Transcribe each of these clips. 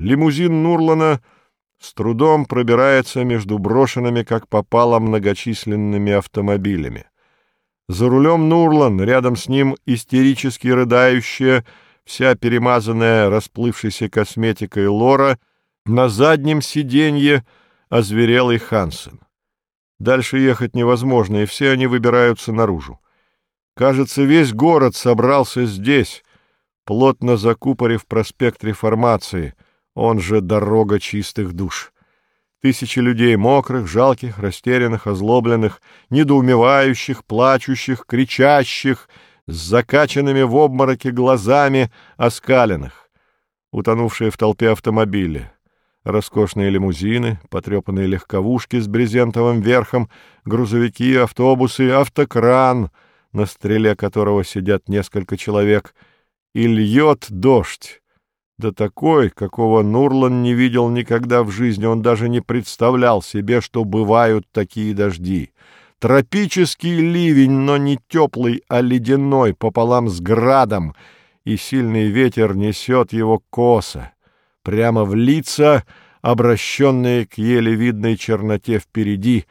Лимузин Нурлана с трудом пробирается между брошенными, как попало, многочисленными автомобилями. За рулем Нурлан, рядом с ним истерически рыдающая, вся перемазанная расплывшейся косметикой Лора, на заднем сиденье озверелый Хансен. Дальше ехать невозможно, и все они выбираются наружу. Кажется, весь город собрался здесь, плотно закупорив проспект Реформации, он же дорога чистых душ. Тысячи людей мокрых, жалких, растерянных, озлобленных, недоумевающих, плачущих, кричащих, с закачанными в обмороке глазами, оскаленных, утонувшие в толпе автомобили роскошные лимузины, потрепанные легковушки с брезентовым верхом, грузовики, автобусы, автокран, на стреле которого сидят несколько человек, и льет дождь. Да такой, какого Нурлан не видел никогда в жизни, он даже не представлял себе, что бывают такие дожди. Тропический ливень, но не теплый, а ледяной, пополам с градом, и сильный ветер несет его косо прямо в лица, обращенные к еле видной черноте впереди,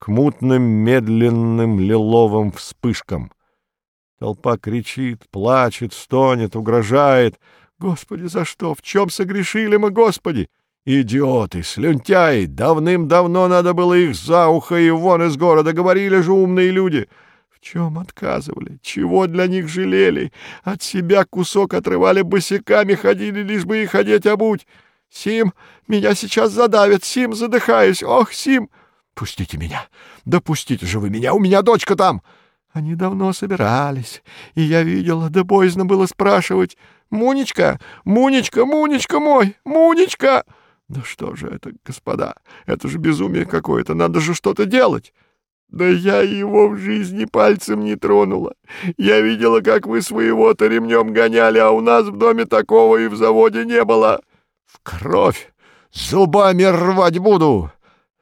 к мутным медленным лиловым вспышкам. Толпа кричит, плачет, стонет, угрожает. «Господи, за что? В чем согрешили мы, Господи?» «Идиоты, слюнтяи! Давным-давно надо было их за ухо и вон из города, говорили же умные люди!» В чем отказывали? Чего для них жалели? От себя кусок отрывали босиками, ходили, лишь бы их одеть обуть. Сим, меня сейчас задавят, Сим, задыхаюсь. Ох, Сим! Пустите меня! Да пустите же вы меня, у меня дочка там! Они давно собирались, и я видела, да боязно было спрашивать. «Мунечка! Мунечка! Мунечка мой! Мунечка!» «Да что же это, господа? Это же безумие какое-то, надо же что-то делать!» Да я его в жизни пальцем не тронула. Я видела, как вы своего-то ремнем гоняли, а у нас в доме такого и в заводе не было. В кровь! Зубами рвать буду!»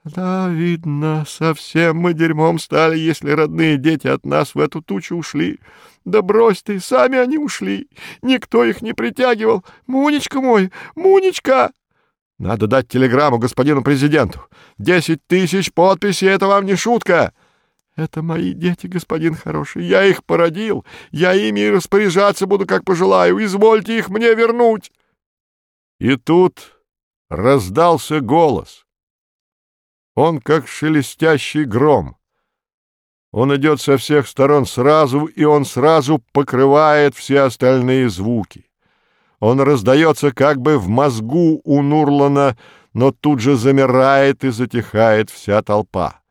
«Да, видно, совсем мы дерьмом стали, если родные дети от нас в эту тучу ушли. Да брось ты, сами они ушли. Никто их не притягивал. Мунечка мой, Мунечка!» Надо дать телеграмму господину президенту. Десять тысяч подписей — это вам не шутка. Это мои дети, господин хороший. Я их породил. Я ими и распоряжаться буду, как пожелаю. Извольте их мне вернуть. И тут раздался голос. Он как шелестящий гром. Он идет со всех сторон сразу, и он сразу покрывает все остальные звуки. Он раздается как бы в мозгу у Нурлана, но тут же замирает и затихает вся толпа.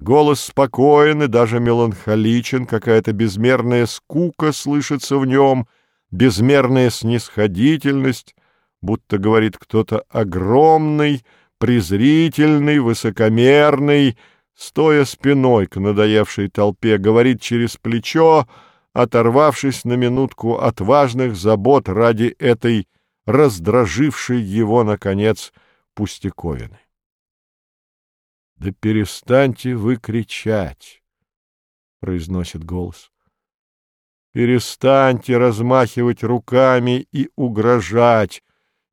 Голос спокоен и даже меланхоличен, какая-то безмерная скука слышится в нем, безмерная снисходительность, будто говорит кто-то огромный, презрительный, высокомерный, стоя спиной к надоевшей толпе, говорит через плечо, оторвавшись на минутку от важных забот ради этой раздражившей его, наконец, пустяковины. «Да перестаньте вы кричать!» — произносит голос. «Перестаньте размахивать руками и угрожать!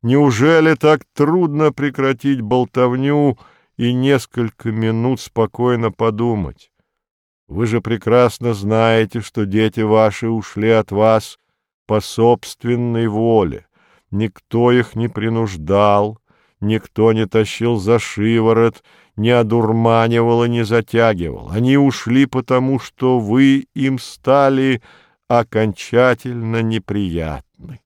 Неужели так трудно прекратить болтовню и несколько минут спокойно подумать?» Вы же прекрасно знаете, что дети ваши ушли от вас по собственной воле. Никто их не принуждал, никто не тащил за шиворот, не одурманивал и не затягивал. Они ушли потому, что вы им стали окончательно неприятны.